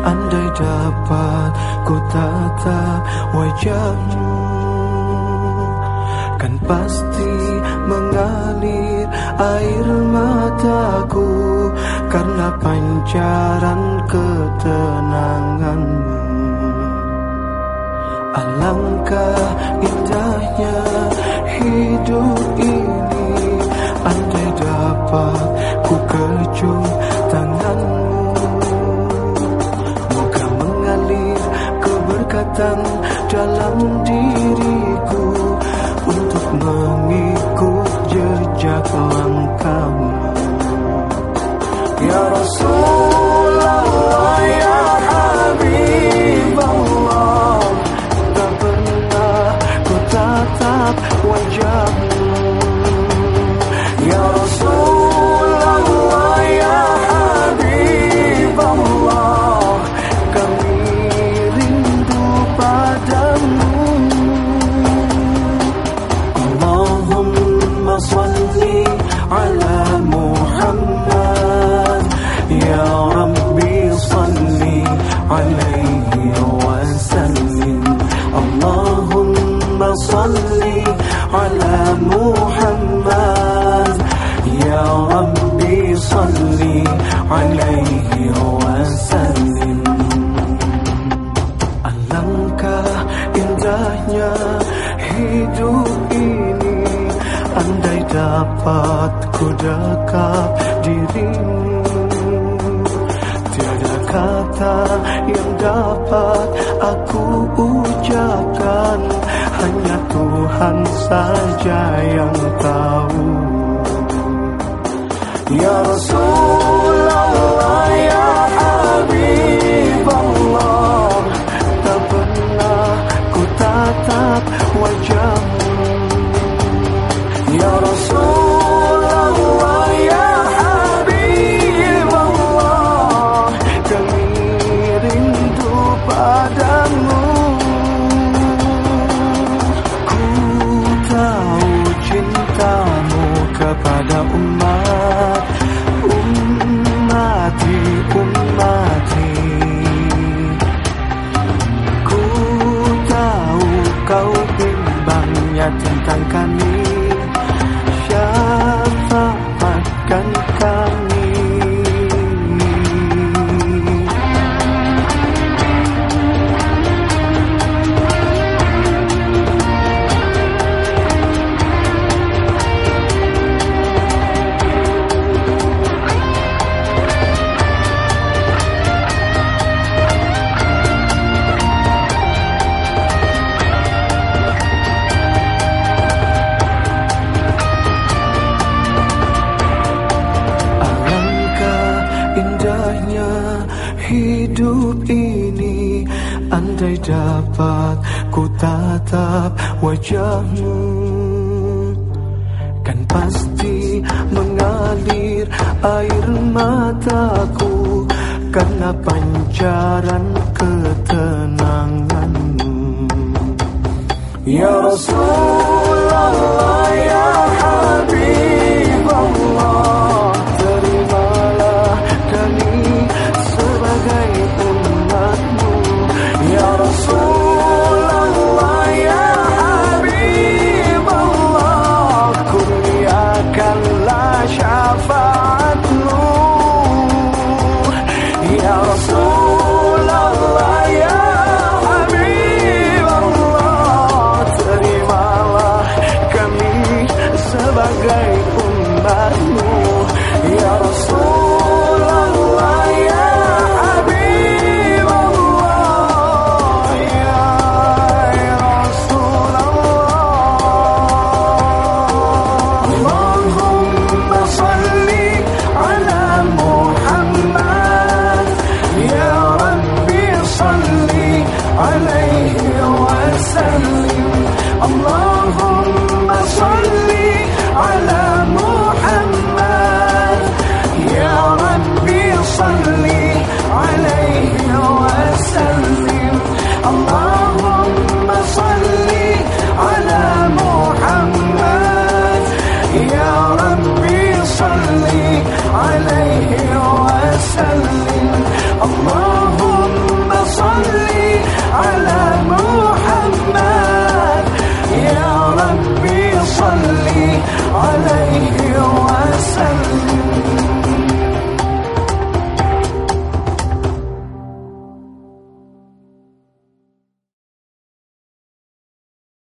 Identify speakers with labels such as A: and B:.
A: Andai dapat ku tatap wajahmu Kan pasti mengalir air mataku Karena pancaran ketenanganmu. Alangkah indahnya hidup keberkatan dalam diriku Untuk mengikut Ala Muhammad Ya Rabbi salli alaihi wa sallim Alangkah indahnya hidup ini. Andai dapat ku dekat dirimu. Tiada kata yang dapat aku ucapkan. Hanya Tuhan saja yang tahu. Ya Rasulullah ya dapat ku tatap wajahmu. Kan pasti mengalir air mataku Karena pancaran ketenanganmu. Ya Rasulullah